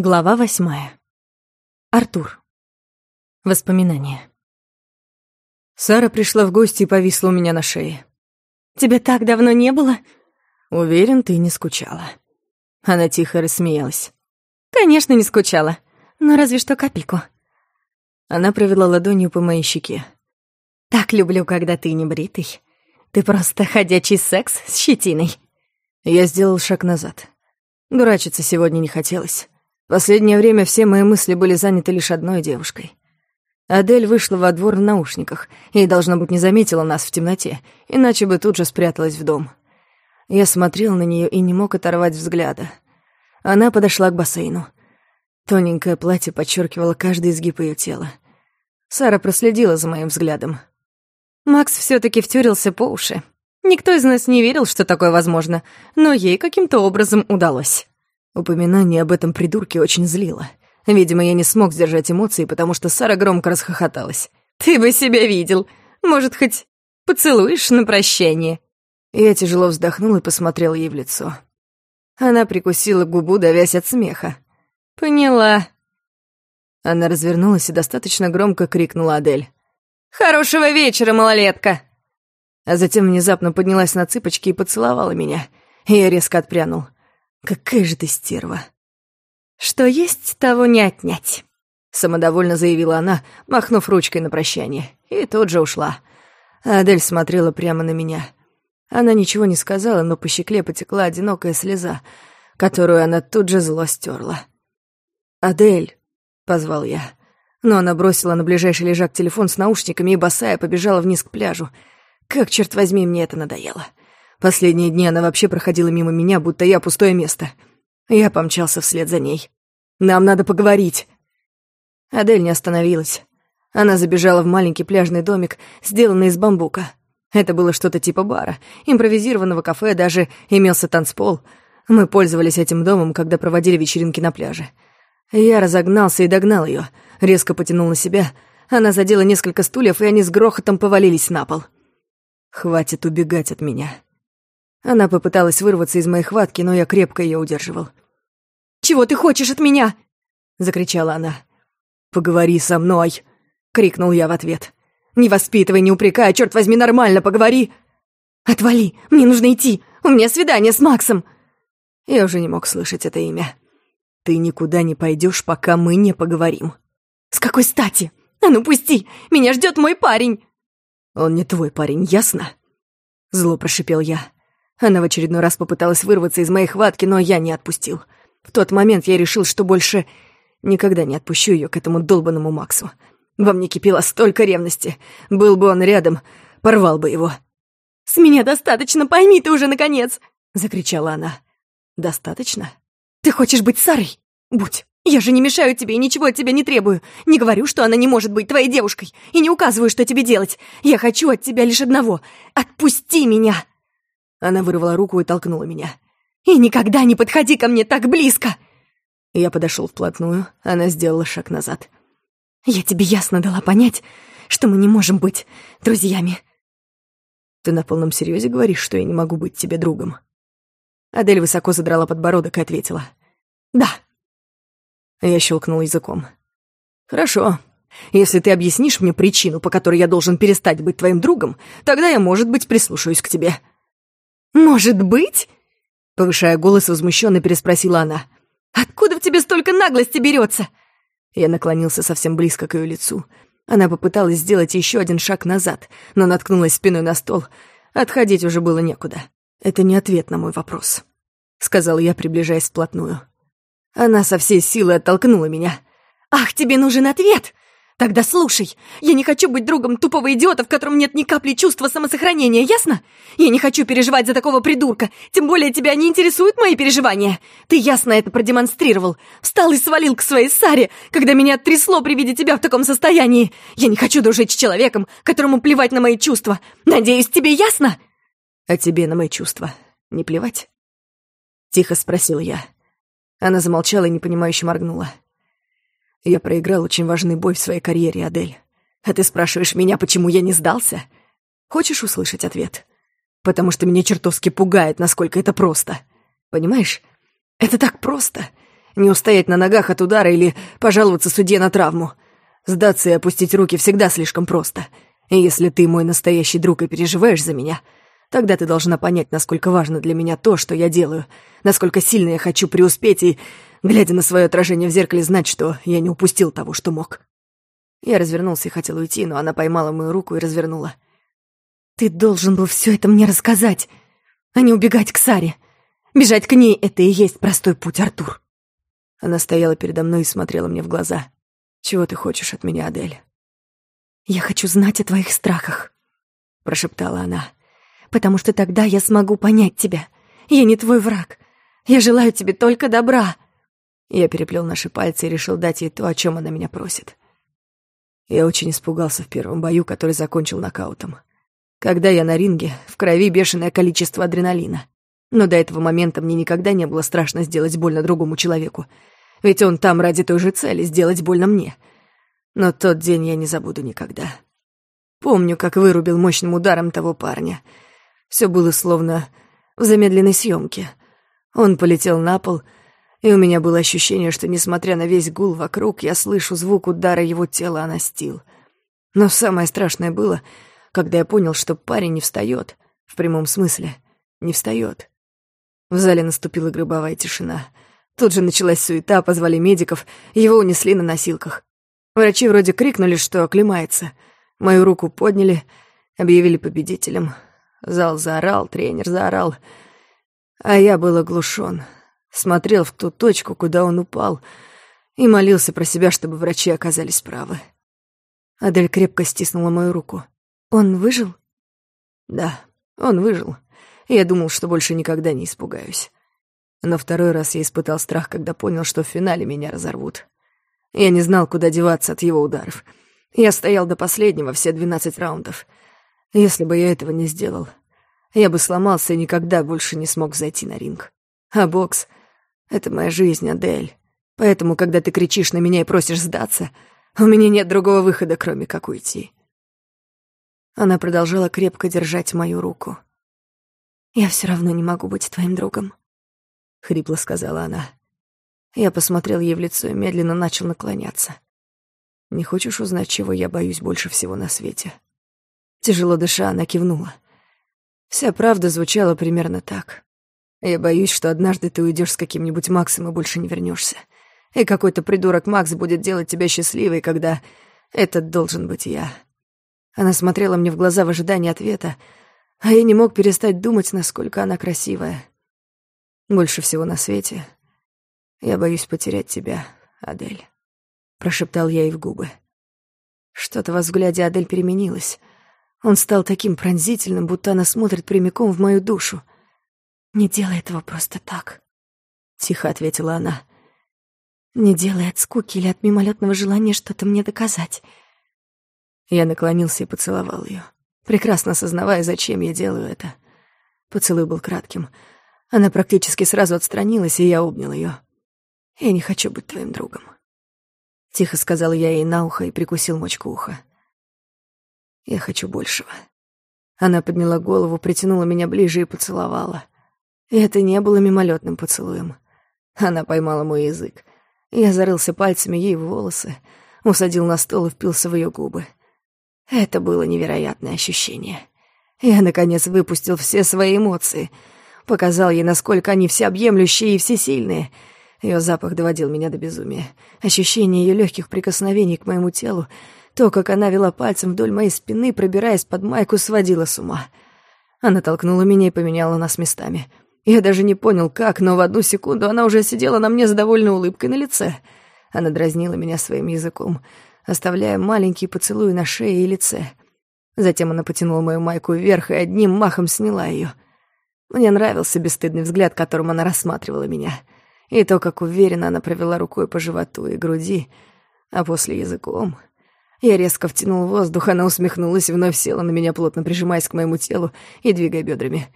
Глава восьмая. Артур. Воспоминания. Сара пришла в гости и повисла у меня на шее. «Тебя так давно не было?» «Уверен, ты не скучала». Она тихо рассмеялась. «Конечно, не скучала. Но разве что капельку». Она провела ладонью по моей щеке. «Так люблю, когда ты не бритый. Ты просто ходячий секс с щетиной». Я сделал шаг назад. Дурачиться сегодня не хотелось. Последнее время все мои мысли были заняты лишь одной девушкой. Адель вышла во двор в наушниках и, должно быть, не заметила нас в темноте, иначе бы тут же спряталась в дом. Я смотрел на нее и не мог оторвать взгляда. Она подошла к бассейну. Тоненькое платье подчеркивало каждый изгиб ее тела. Сара проследила за моим взглядом. Макс все таки втюрился по уши. Никто из нас не верил, что такое возможно, но ей каким-то образом удалось. Упоминание об этом придурке очень злило. Видимо, я не смог сдержать эмоции, потому что Сара громко расхохоталась. «Ты бы себя видел. Может, хоть поцелуешь на прощание?» Я тяжело вздохнул и посмотрел ей в лицо. Она прикусила губу, давясь от смеха. «Поняла». Она развернулась и достаточно громко крикнула Адель. «Хорошего вечера, малолетка!» А затем внезапно поднялась на цыпочки и поцеловала меня. Я резко отпрянул. Какая же ты стерва. Что есть, того не отнять. Самодовольно заявила она, махнув ручкой на прощание. И тут же ушла. Адель смотрела прямо на меня. Она ничего не сказала, но по щекле потекла одинокая слеза, которую она тут же зло стерла. «Адель!» — позвал я. Но она бросила на ближайший лежак телефон с наушниками и босая побежала вниз к пляжу. Как, черт возьми, мне это надоело. Последние дни она вообще проходила мимо меня, будто я пустое место. Я помчался вслед за ней. «Нам надо поговорить!» Адель не остановилась. Она забежала в маленький пляжный домик, сделанный из бамбука. Это было что-то типа бара, импровизированного кафе, даже имелся танцпол. Мы пользовались этим домом, когда проводили вечеринки на пляже. Я разогнался и догнал ее, резко потянул на себя. Она задела несколько стульев, и они с грохотом повалились на пол. «Хватит убегать от меня», она попыталась вырваться из моей хватки, но я крепко ее удерживал. «Чего ты хочешь от меня?» — закричала она. «Поговори со мной!» — крикнул я в ответ. «Не воспитывай, не упрекай, черт возьми, нормально поговори!» «Отвали! Мне нужно идти! У меня свидание с Максом!» Я уже не мог слышать это имя. «Ты никуда не пойдешь, пока мы не поговорим». «С какой стати? А ну пусти! Меня ждет мой парень!» «Он не твой парень, ясно?» Зло прошипел я. Она в очередной раз попыталась вырваться из моей хватки, но я не отпустил. В тот момент я решил, что больше никогда не отпущу ее к этому долбанному Максу. Во мне кипело столько ревности. Был бы он рядом, порвал бы его. «С меня достаточно, пойми ты уже, наконец!» — закричала она. «Достаточно?» «Ты хочешь быть Сарой? Будь. Я же не мешаю тебе и ничего от тебя не требую. Не говорю, что она не может быть твоей девушкой, и не указываю, что тебе делать. Я хочу от тебя лишь одного. Отпусти меня!» Она вырвала руку и толкнула меня. «И никогда не подходи ко мне так близко!» Я подошел вплотную, она сделала шаг назад. «Я тебе ясно дала понять, что мы не можем быть друзьями». «Ты на полном серьезе говоришь, что я не могу быть тебе другом?» Адель высоко задрала подбородок и ответила. «Да». Я щелкнул языком. «Хорошо. Если ты объяснишь мне причину, по которой я должен перестать быть твоим другом, тогда я, может быть, прислушаюсь к тебе». «Может быть?» Повышая голос, возмущенно переспросила она. «Откуда в тебе столько наглости берется?» Я наклонился совсем близко к ее лицу. Она попыталась сделать еще один шаг назад, но наткнулась спиной на стол. Отходить уже было некуда. «Это не ответ на мой вопрос», — сказал я, приближаясь вплотную. Она со всей силы оттолкнула меня. «Ах, тебе нужен ответ!» «Тогда слушай, я не хочу быть другом тупого идиота, в котором нет ни капли чувства самосохранения, ясно? Я не хочу переживать за такого придурка, тем более тебя не интересуют мои переживания. Ты ясно это продемонстрировал. Встал и свалил к своей Саре, когда меня трясло при виде тебя в таком состоянии. Я не хочу дружить с человеком, которому плевать на мои чувства. Надеюсь, тебе ясно?» «А тебе на мои чувства не плевать?» Тихо спросил я. Она замолчала и непонимающе моргнула. Проиграл очень важный бой в своей карьере, Адель. А ты спрашиваешь меня, почему я не сдался? Хочешь услышать ответ? Потому что меня чертовски пугает, насколько это просто. Понимаешь? Это так просто. Не устоять на ногах от удара или пожаловаться судье на травму. Сдаться и опустить руки всегда слишком просто. И если ты мой настоящий друг и переживаешь за меня, тогда ты должна понять, насколько важно для меня то, что я делаю, насколько сильно я хочу преуспеть и, глядя на свое отражение в зеркале, знать, что я не упустил того, что мог. Я развернулся и хотел уйти, но она поймала мою руку и развернула. «Ты должен был все это мне рассказать, а не убегать к Саре. Бежать к ней — это и есть простой путь, Артур». Она стояла передо мной и смотрела мне в глаза. «Чего ты хочешь от меня, Адель?» «Я хочу знать о твоих страхах», — прошептала она. «Потому что тогда я смогу понять тебя. Я не твой враг. Я желаю тебе только добра». Я переплел наши пальцы и решил дать ей то, о чем она меня просит. Я очень испугался в первом бою, который закончил нокаутом. Когда я на ринге, в крови бешеное количество адреналина. Но до этого момента мне никогда не было страшно сделать больно другому человеку. Ведь он там ради той же цели — сделать больно мне. Но тот день я не забуду никогда. Помню, как вырубил мощным ударом того парня. Все было словно в замедленной съемке. Он полетел на пол, и у меня было ощущение, что, несмотря на весь гул вокруг, я слышу звук удара его тела о настил. Но самое страшное было, когда я понял, что парень не встает, в прямом смысле, не встает. В зале наступила гробовая тишина. Тут же началась суета, позвали медиков, его унесли на носилках. Врачи вроде крикнули, что оклемается. Мою руку подняли, объявили победителем. Зал заорал, тренер заорал. А я был оглушен. Смотрел в ту точку, куда он упал, и молился про себя, чтобы врачи оказались правы. Адель крепко стиснула мою руку. «Он выжил?» «Да, он выжил я думал, что больше никогда не испугаюсь. Но второй раз я испытал страх, когда понял, что в финале меня разорвут. Я не знал, куда деваться от его ударов. Я стоял до последнего, все двенадцать раундов. Если бы я этого не сделал, я бы сломался и никогда больше не смог зайти на ринг. А бокс — это моя жизнь, Адель. Поэтому, когда ты кричишь на меня и просишь сдаться, у меня нет другого выхода, кроме как уйти. Она продолжала крепко держать мою руку. «Я все равно не могу быть твоим другом», — хрипло сказала она. Я посмотрел ей в лицо и медленно начал наклоняться. «Не хочешь узнать, чего я боюсь больше всего на свете?» Тяжело дыша, она кивнула. Вся правда звучала примерно так. «Я боюсь, что однажды ты уйдешь с каким-нибудь Максом и больше не вернешься. И какой-то придурок Макс будет делать тебя счастливой, когда этот должен быть я». Она смотрела мне в глаза в ожидании ответа, а я не мог перестать думать, насколько она красивая. Больше всего на свете я боюсь потерять тебя, Адель. Прошептал я ей в губы. Что-то во взгляде Адель переменилось. Он стал таким пронзительным, будто она смотрит прямиком в мою душу. «Не делай этого просто так», — тихо ответила она. «Не делай от скуки или от мимолетного желания что-то мне доказать». Я наклонился и поцеловал ее прекрасно осознавая, зачем я делаю это. Поцелуй был кратким. Она практически сразу отстранилась, и я обнял ее. «Я не хочу быть твоим другом», — тихо сказал я ей на ухо и прикусил мочку уха. «Я хочу большего». Она подняла голову, притянула меня ближе и поцеловала. Это не было мимолетным поцелуем. Она поймала мой язык. Я зарылся пальцами ей в волосы, усадил на стол и впился в ее губы. Это было невероятное ощущение. Я, наконец, выпустил все свои эмоции. Показал ей, насколько они всеобъемлющие и всесильные. Ее запах доводил меня до безумия. Ощущение ее легких прикосновений к моему телу, то, как она вела пальцем вдоль моей спины, пробираясь под майку, сводило с ума. Она толкнула меня и поменяла нас местами. Я даже не понял, как, но в одну секунду она уже сидела на мне с довольной улыбкой на лице. Она дразнила меня своим языком — оставляя маленькие поцелуи на шее и лице. Затем она потянула мою майку вверх и одним махом сняла ее. Мне нравился бесстыдный взгляд, которым она рассматривала меня, и то, как уверенно она провела рукой по животу и груди, а после языком. Я резко втянул воздух, она усмехнулась, вновь села на меня, плотно прижимаясь к моему телу и двигая бедрами.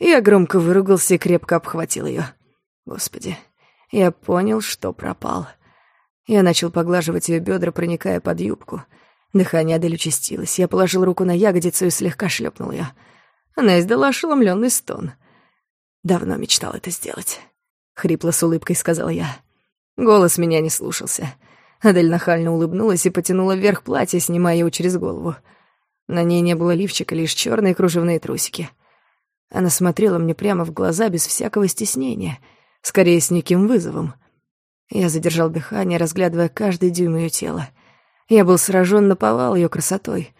Я громко выругался и крепко обхватил ее. Господи, я понял, что пропал. Я начал поглаживать ее бедра, проникая под юбку. Дыхание Адель участилось. Я положил руку на ягодицу и слегка шлепнул ее. Она издала ошеломленный стон. Давно мечтал это сделать. Хрипло с улыбкой сказал я. Голос меня не слушался. Адель нахально улыбнулась и потянула вверх платье, снимая его через голову. На ней не было лифчика, лишь черные кружевные трусики. Она смотрела мне прямо в глаза без всякого стеснения, скорее с неким вызовом. Я задержал дыхание, разглядывая каждый дюйм ее тела. Я был сражен наповал ее красотой.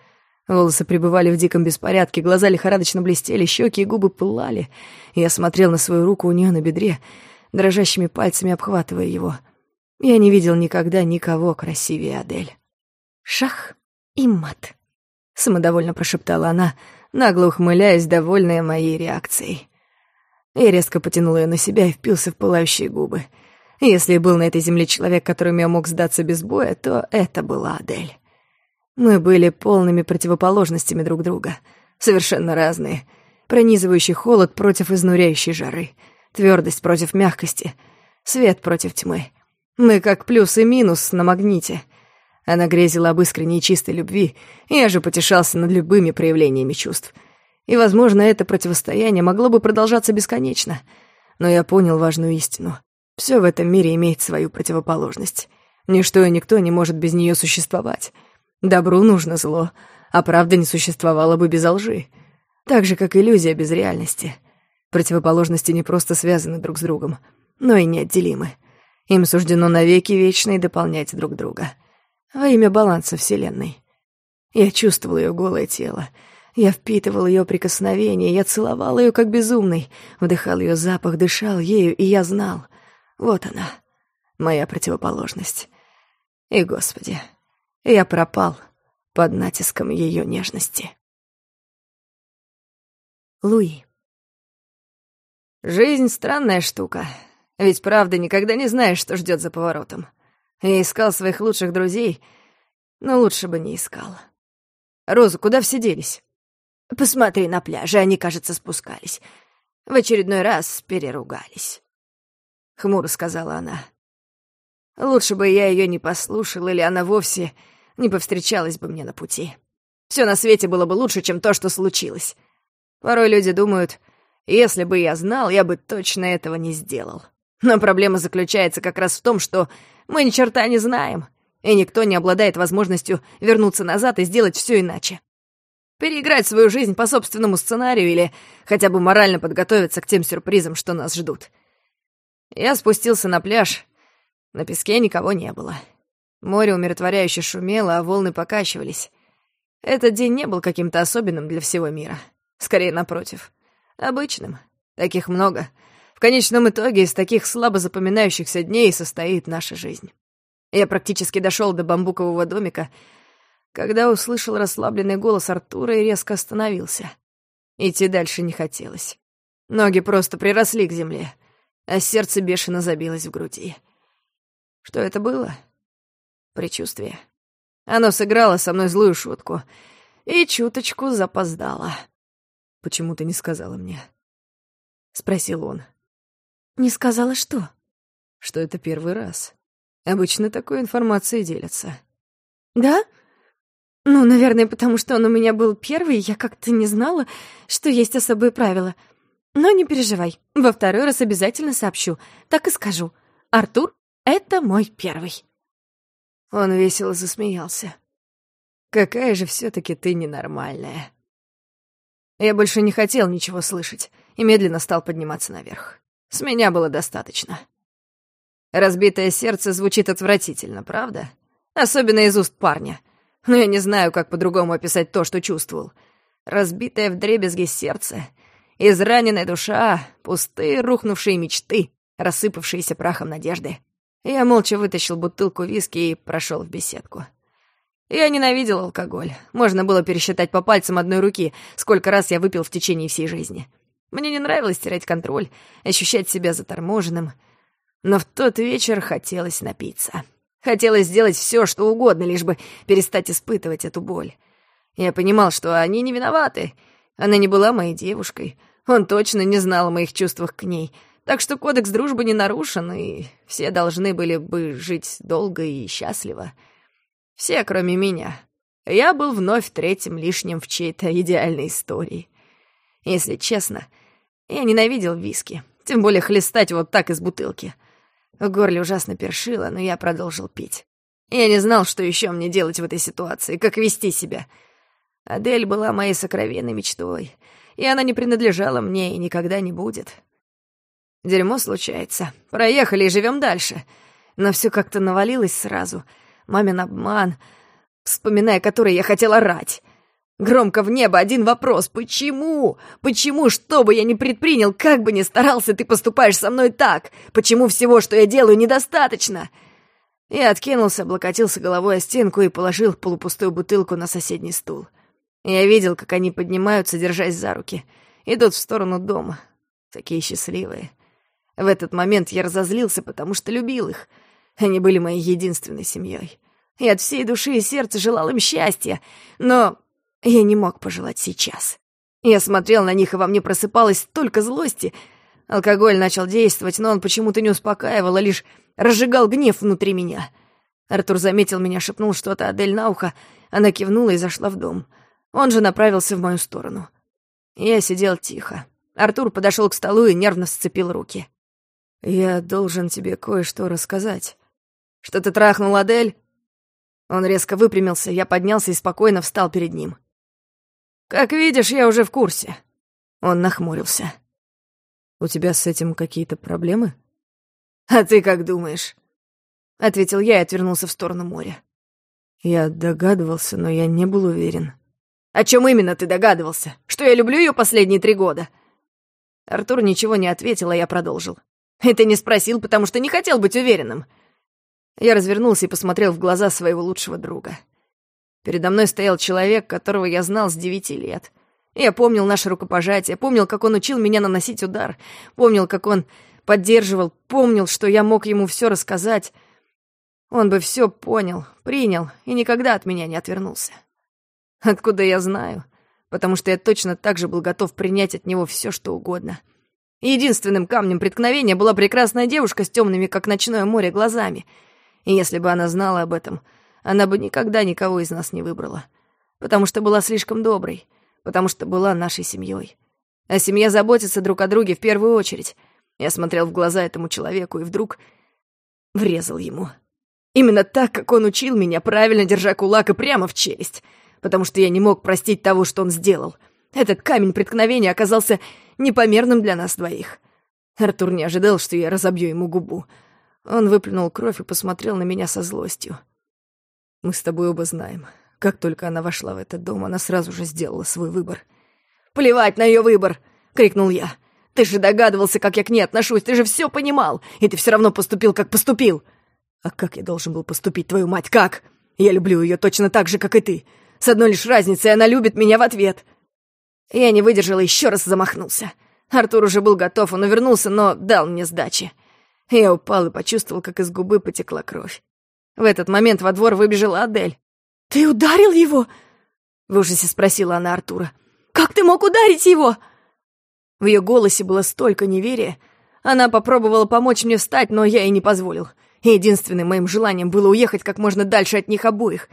Волосы пребывали в диком беспорядке, глаза лихорадочно блестели, щеки и губы пылали. Я смотрел на свою руку у нее на бедре, дрожащими пальцами обхватывая его — я не видел никогда никого красивее Адель. «Шах и мат», — самодовольно прошептала она, нагло ухмыляясь, довольная моей реакцией. Я резко потянул ее на себя и впился в пылающие губы. Если был на этой земле человек, которым я мог сдаться без боя, то это была Адель. Мы были полными противоположностями друг друга, совершенно разные. Пронизывающий холод против изнуряющей жары, твердость против мягкости, свет против тьмы — мы как плюс и минус на магните. Она грезила об искренней чистой любви, я же потешался над любыми проявлениями чувств. И, возможно, это противостояние могло бы продолжаться бесконечно. Но я понял важную истину. Все в этом мире имеет свою противоположность. Ничто и никто не может без нее существовать. Добру нужно зло, а правда не существовала бы без лжи. Так же, как иллюзия без реальности. Противоположности не просто связаны друг с другом, но и неотделимы. Им суждено навеки вечные дополнять друг друга. Во имя баланса Вселенной. Я чувствовал ее голое тело. Я впитывал ее прикосновение, я целовал ее как безумный, вдыхал ее запах, дышал ею, и я знал. Вот она, моя противоположность. И, Господи, я пропал под натиском ее нежности. Луи. Жизнь — странная штука. Ведь правда никогда не знаешь, что ждет за поворотом. Я искал своих лучших друзей, но лучше бы не искал. Роза, куда все делись? Посмотри на пляже, они, кажется, спускались. В очередной раз переругались. Хмуро сказала она. Лучше бы я ее не послушал, или она вовсе не повстречалась бы мне на пути. Все на свете было бы лучше, чем то, что случилось. Порой люди думают, если бы я знал, я бы точно этого не сделал. Но проблема заключается как раз в том, что мы ни черта не знаем, и никто не обладает возможностью вернуться назад и сделать все иначе. Переиграть свою жизнь по собственному сценарию или хотя бы морально подготовиться к тем сюрпризам, что нас ждут. Я спустился на пляж. На песке никого не было. Море умиротворяюще шумело, а волны покачивались. Этот день не был каким-то особенным для всего мира. Скорее, напротив. Обычным. Таких много — в конечном итоге из таких слабо запоминающихся дней состоит наша жизнь. Я практически дошел до бамбукового домика, когда услышал расслабленный голос Артура и резко остановился. Идти дальше не хотелось. Ноги просто приросли к земле, а сердце бешено забилось в груди. Что это было? Причувствие. Оно сыграло со мной злую шутку и чуточку запоздало. «Почему ты не сказала мне?» — спросил он. «Не сказала что?» «Что это первый раз. Обычно такой информацией делятся». «Да? Ну, наверное, потому что он у меня был первый, я как-то не знала, что есть особые правила. Но не переживай, во второй раз обязательно сообщу, так и скажу. Артур — это мой первый». Он весело засмеялся. «Какая же все таки ты ненормальная». Я больше не хотел ничего слышать и медленно стал подниматься наверх. С меня было достаточно. Разбитое сердце звучит отвратительно, правда? Особенно из уст парня. Но я не знаю, как по-другому описать то, что чувствовал. Разбитое вдребезги сердце, израненная душа, пустые рухнувшие мечты, рассыпавшиеся прахом надежды. Я молча вытащил бутылку виски и прошел в беседку. Я ненавидел алкоголь. Можно было пересчитать по пальцам одной руки, сколько раз я выпил в течение всей жизни. Мне не нравилось терять контроль, ощущать себя заторможенным. Но в тот вечер хотелось напиться. Хотелось сделать все, что угодно, лишь бы перестать испытывать эту боль. Я понимал, что они не виноваты. Она не была моей девушкой. Он точно не знал о моих чувствах к ней. Так что кодекс дружбы не нарушен, и все должны были бы жить долго и счастливо. Все, кроме меня. Я был вновь третьим лишним в чьей-то идеальной истории. Если честно, я ненавидел виски, тем более хлестать вот так из бутылки. В горле ужасно першило, но я продолжил пить. Я не знал, что еще мне делать в этой ситуации, как вести себя. Адель была моей сокровенной мечтой, и она не принадлежала мне и никогда не будет. Дерьмо случается. Проехали и живем дальше. Но все как-то навалилось сразу. Мамин обман, вспоминая который я хотела орать. Громко в небо один вопрос. Почему? Почему, что бы я ни предпринял, как бы ни старался, ты поступаешь со мной так? Почему всего, что я делаю, недостаточно? Я откинулся, облокотился головой о стенку и положил полупустую бутылку на соседний стул. Я видел, как они поднимаются, держась за руки. Идут в сторону дома. Такие счастливые. В этот момент я разозлился, потому что любил их. Они были моей единственной семьей. И от всей души и сердца желал им счастья. Но я не мог пожелать сейчас. Я смотрел на них, и во мне просыпалась столько злости. Алкоголь начал действовать, но он почему-то не успокаивал, а лишь разжигал гнев внутри меня. Артур заметил меня, шепнул что-то Адель на ухо. Она кивнула и зашла в дом. Он же направился в мою сторону. Я сидел тихо. Артур подошел к столу и нервно сцепил руки. «Я должен тебе кое-что рассказать. Что ты трахнул Адель?» Он резко выпрямился, я поднялся и спокойно встал перед ним. «Как видишь, я уже в курсе». Он нахмурился. «У тебя с этим какие-то проблемы?» «А ты как думаешь?» Ответил я и отвернулся в сторону моря. Я догадывался, но я не был уверен. «О чем именно ты догадывался? Что я люблю ее последние три года?» Артур ничего не ответил, а я продолжил. «И ты не спросил, потому что не хотел быть уверенным». Я развернулся и посмотрел в глаза своего лучшего друга. Передо мной стоял человек, которого я знал с девяти лет. Я помнил наше рукопожатие, помнил, как он учил меня наносить удар, помнил, как он поддерживал, помнил, что я мог ему все рассказать. Он бы все понял, принял и никогда от меня не отвернулся. Откуда я знаю? Потому что я точно так же был готов принять от него все, что угодно. единственным камнем преткновения была прекрасная девушка с темными, как ночное море, глазами. И если бы она знала об этом, она бы никогда никого из нас не выбрала. Потому что была слишком доброй, потому что была нашей семьей. А семья заботится друг о друге в первую очередь. Я смотрел в глаза этому человеку и вдруг врезал ему. Именно так, как он учил меня, правильно держа кулак и прямо в челюсть. Потому что я не мог простить того, что он сделал. Этот камень преткновения оказался непомерным для нас двоих. Артур не ожидал, что я разобью ему губу. Он выплюнул кровь и посмотрел на меня со злостью. Мы с тобой оба знаем. Как только она вошла в этот дом, она сразу же сделала свой выбор. «Плевать на ее выбор!» — крикнул я. «Ты же догадывался, как я к ней отношусь, ты же все понимал, и ты все равно поступил, как поступил!» «А как я должен был поступить, твою мать, как? Я люблю ее точно так же, как и ты. С одной лишь разницей, она любит меня в ответ!» Я не выдержал и еще раз замахнулся. Артур уже был готов, он увернулся, но дал мне сдачи. Я упал и почувствовал, как из губы потекла кровь. В этот момент во двор выбежала Адель. «Ты ударил его?» В ужасе спросила она Артура. «Как ты мог ударить его?» В ее голосе было столько неверия. Она попробовала помочь мне встать, но я ей не позволил. Единственным моим желанием было уехать как можно дальше от них обоих.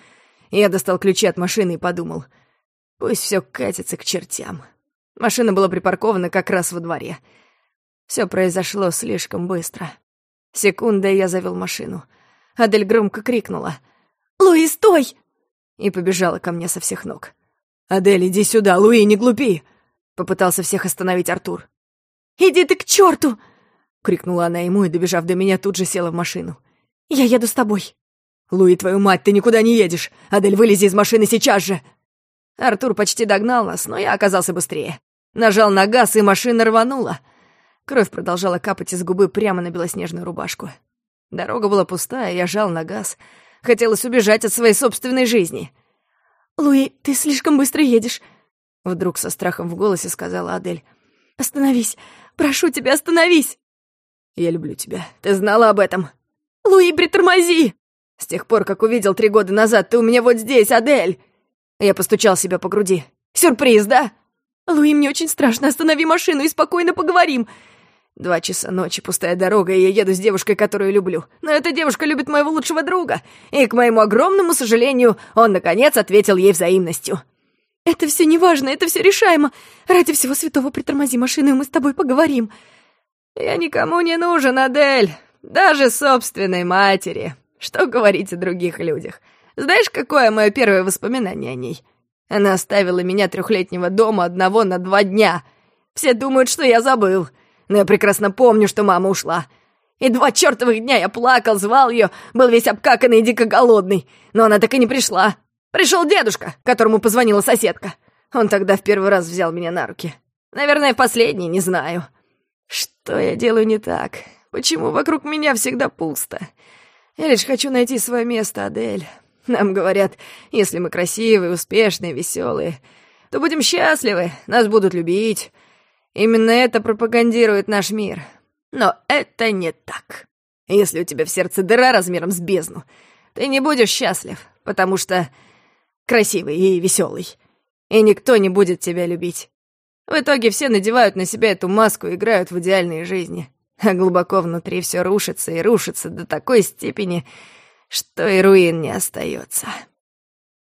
Я достал ключи от машины и подумал, пусть все катится к чертям. Машина была припаркована как раз во дворе. Все произошло слишком быстро. Секунда, и я завел машину — Адель громко крикнула. «Луи, стой!» И побежала ко мне со всех ног. «Адель, иди сюда, Луи, не глупи!» Попытался всех остановить Артур. «Иди ты к черту! Крикнула она ему и, добежав до меня, тут же села в машину. «Я еду с тобой!» «Луи, твою мать, ты никуда не едешь! Адель, вылези из машины сейчас же!» Артур почти догнал нас, но я оказался быстрее. Нажал на газ, и машина рванула. Кровь продолжала капать из губы прямо на белоснежную рубашку. Дорога была пустая, я жал на газ. Хотелось убежать от своей собственной жизни. «Луи, ты слишком быстро едешь», — вдруг со страхом в голосе сказала Адель. «Остановись! Прошу тебя, остановись!» «Я люблю тебя. Ты знала об этом?» «Луи, притормози!» «С тех пор, как увидел три года назад, ты у меня вот здесь, Адель!» Я постучал себя по груди. «Сюрприз, да?» «Луи, мне очень страшно. Останови машину и спокойно поговорим. Два часа ночи, пустая дорога, и я еду с девушкой, которую люблю. Но эта девушка любит моего лучшего друга. И, к моему огромному сожалению, он, наконец, ответил ей взаимностью. «Это все неважно, это все решаемо. Ради всего святого притормози машину, и мы с тобой поговорим». «Я никому не нужен, Адель. Даже собственной матери. Что говорить о других людях? Знаешь, какое мое первое воспоминание о ней? Она оставила меня трехлетнего дома одного на два дня. Все думают, что я забыл. Но я прекрасно помню, что мама ушла. И два чертовых дня я плакал, звал ее, был весь обкаканный и дико голодный. Но она так и не пришла. Пришел дедушка, которому позвонила соседка. Он тогда в первый раз взял меня на руки. Наверное, последний, не знаю. Что я делаю не так? Почему вокруг меня всегда пусто? Я лишь хочу найти свое место, Адель. Нам говорят, если мы красивые, успешные, веселые, то будем счастливы, нас будут любить. Именно это пропагандирует наш мир. Но это не так. Если у тебя в сердце дыра размером с бездну, ты не будешь счастлив, потому что красивый и веселый. И никто не будет тебя любить. В итоге все надевают на себя эту маску и играют в идеальные жизни. А глубоко внутри все рушится и рушится до такой степени, что и руин не остается.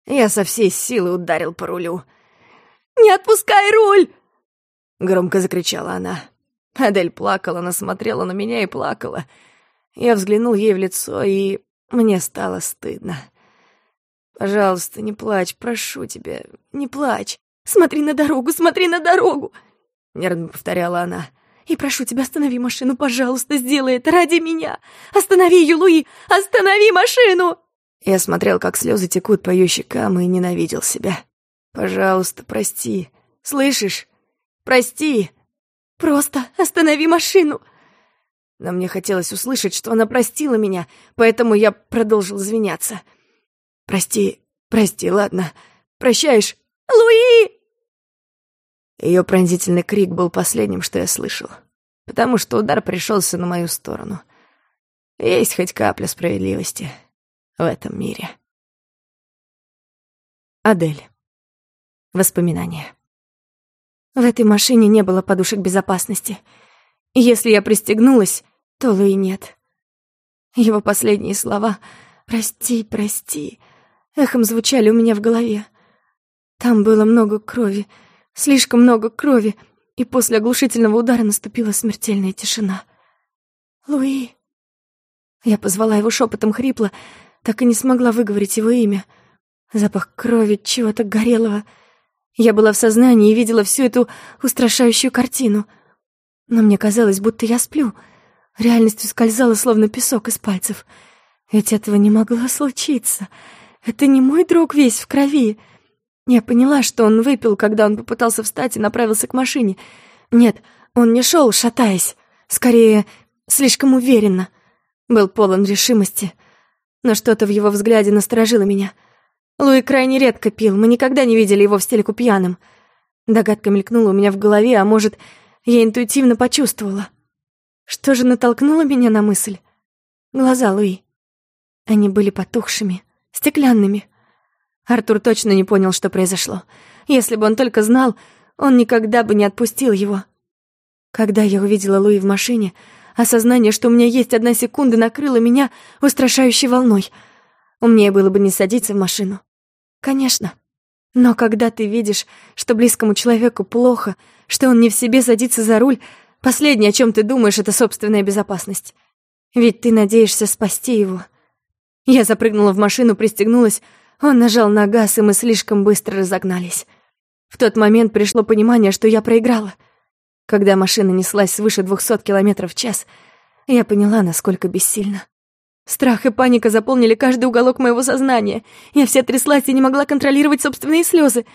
Я со всей силы ударил по рулю. «Не отпускай руль!» — громко закричала она. Адель плакала, она смотрела на меня и плакала. Я взглянул ей в лицо, и мне стало стыдно. «Пожалуйста, не плачь, прошу тебя, не плачь. Смотри на дорогу, смотри на дорогу!» Нервно повторяла она. «И прошу тебя, останови машину, пожалуйста, сделай это ради меня! Останови ее, Луи! Останови машину!» Я смотрел, как слезы текут по ее щекам, и ненавидел себя. «Пожалуйста, прости. Слышишь? Прости!» «Просто останови машину!» Но мне хотелось услышать, что она простила меня, поэтому я продолжил извиняться. «Прости, прости, ладно. Прощаешь?» «Луи!» Ее пронзительный крик был последним, что я слышал, потому что удар пришелся на мою сторону. Есть хоть капля справедливости в этом мире. Адель. Воспоминания. В этой машине не было подушек безопасности. Если я пристегнулась, то Луи нет. Его последние слова «Прости, прости» эхом звучали у меня в голове. Там было много крови, слишком много крови, и после оглушительного удара наступила смертельная тишина. «Луи!» Я позвала его шепотом хрипло, так и не смогла выговорить его имя. Запах крови, чего-то горелого. Я была в сознании и видела всю эту устрашающую картину. Но мне казалось, будто я сплю. Реальность ускользала, словно песок из пальцев. Ведь этого не могло случиться. Это не мой друг весь в крови. Я поняла, что он выпил, когда он попытался встать и направился к машине. Нет, он не шел, шатаясь. Скорее, слишком уверенно. Был полон решимости. Но что-то в его взгляде насторожило меня. Луи крайне редко пил, мы никогда не видели его в стельку пьяным. Догадка мелькнула у меня в голове, а может, я интуитивно почувствовала. Что же натолкнуло меня на мысль? Глаза Луи. Они были потухшими, стеклянными. Артур точно не понял, что произошло. Если бы он только знал, он никогда бы не отпустил его. Когда я увидела Луи в машине, осознание, что у меня есть одна секунда, накрыло меня устрашающей волной. Умнее было бы не садиться в машину. Конечно. Но когда ты видишь, что близкому человеку плохо, что он не в себе садится за руль, последнее, о чем ты думаешь, это собственная безопасность. Ведь ты надеешься спасти его. Я запрыгнула в машину, пристегнулась, он нажал на газ, и мы слишком быстро разогнались. В тот момент пришло понимание, что я проиграла. Когда машина неслась свыше двухсот километров в час, я поняла, насколько бессильна. Страх и паника заполнили каждый уголок моего сознания. Я вся тряслась и не могла контролировать собственные слезы.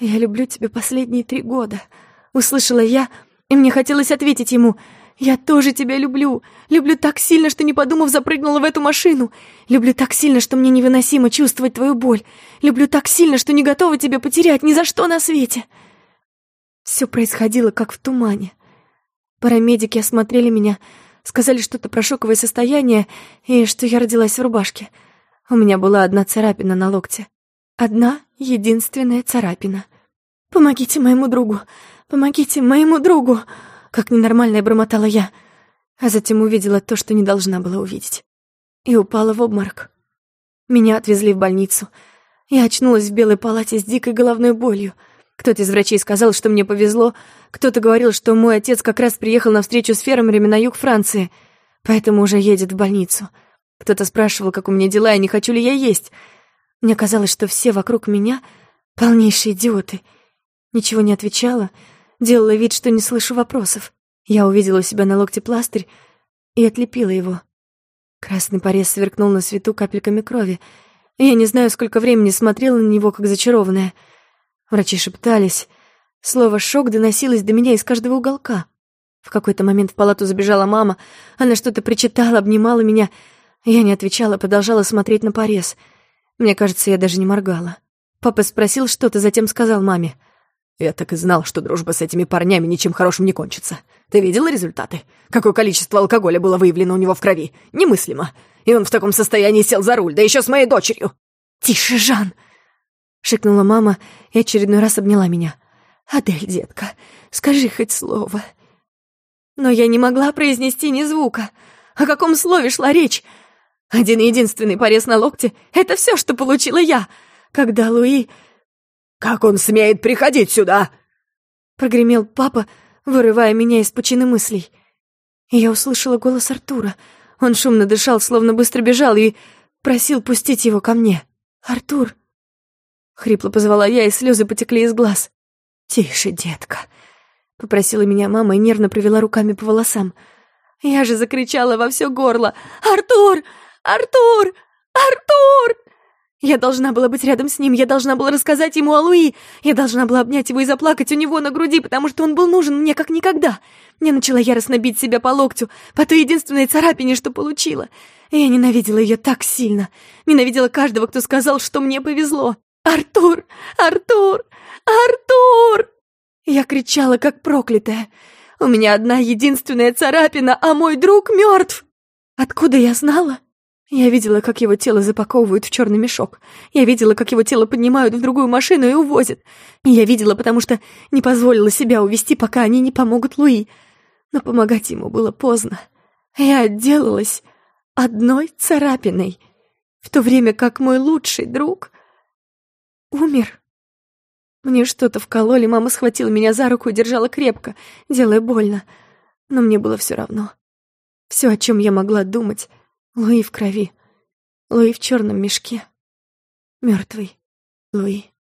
«Я люблю тебя последние три года», — услышала я, и мне хотелось ответить ему — я тоже тебя люблю. Люблю так сильно, что не подумав, запрыгнула в эту машину. Люблю так сильно, что мне невыносимо чувствовать твою боль. Люблю так сильно, что не готова тебя потерять ни за что на свете. Все происходило как в тумане. Парамедики осмотрели меня, сказали что-то про шоковое состояние и что я родилась в рубашке. У меня была одна царапина на локте. Одна единственная царапина. «Помогите моему другу! Помогите моему другу!» Как ненормальная бормотала я, а затем увидела то, что не должна была увидеть. И упала в обморок. Меня отвезли в больницу. Я очнулась в белой палате с дикой головной болью. Кто-то из врачей сказал, что мне повезло, кто-то говорил, что мой отец как раз приехал на встречу с фермерами на юг Франции. поэтому уже едет в больницу. Кто-то спрашивал, как у меня дела и не хочу ли я есть. Мне казалось, что все вокруг меня полнейшие идиоты. Ничего не отвечала, делала вид, что не слышу вопросов. Я увидела у себя на локте пластырь и отлепила его. Красный порез сверкнул на свету капельками крови. Я не знаю, сколько времени смотрела на него, как зачарованная. Врачи шептались. Слово «шок» доносилось до меня из каждого уголка. В какой-то момент в палату забежала мама. Она что-то причитала, обнимала меня. Я не отвечала, продолжала смотреть на порез. Мне кажется, я даже не моргала. Папа спросил что-то, затем сказал маме. Я так и знал, что дружба с этими парнями ничем хорошим не кончится. Ты видела результаты? Какое количество алкоголя было выявлено у него в крови? Немыслимо. И он в таком состоянии сел за руль, да еще с моей дочерью. «Тише, Жан!» — шикнула мама и очередной раз обняла меня. «Адель, детка, скажи хоть слово». Но я не могла произнести ни звука. О каком слове шла речь? Один единственный порез на локте — это все, что получила я, когда Луи «Как он смеет приходить сюда?» Прогремел папа, вырывая меня из пучины мыслей. я услышала голос Артура. Он шумно дышал, словно быстро бежал, и просил пустить его ко мне. «Артур!» Хрипло позвала я, и слезы потекли из глаз. «Тише, детка!» Попросила меня мама и нервно провела руками по волосам. Я же закричала во все горло. «Артур! Артур! Артур!» Я должна была быть рядом с ним, я должна была рассказать ему о Луи, я должна была обнять его и заплакать у него на груди, потому что он был нужен мне как никогда. Я начала яростно бить себя по локтю, по той единственной царапине, что получила. Я ненавидела ее так сильно, ненавидела каждого, кто сказал, что мне повезло. «Артур! Артур! Артур!» Я кричала, как проклятая. У меня одна единственная царапина, а мой друг мертв. Откуда я знала? Я видела, как его тело запаковывают в черный мешок. Я видела, как его тело поднимают в другую машину и увозят. Я видела, потому что не позволила себя увести, пока они не помогут Луи. Но помогать ему было поздно. Я отделалась одной царапиной, в то время как мой лучший друг умер. Мне что-то вкололи, мама схватила меня за руку и держала крепко, делая больно. Но мне было все равно. Все, о чем я могла думать — Луи в крови. Луи в черном мешке. Мертвый Луи.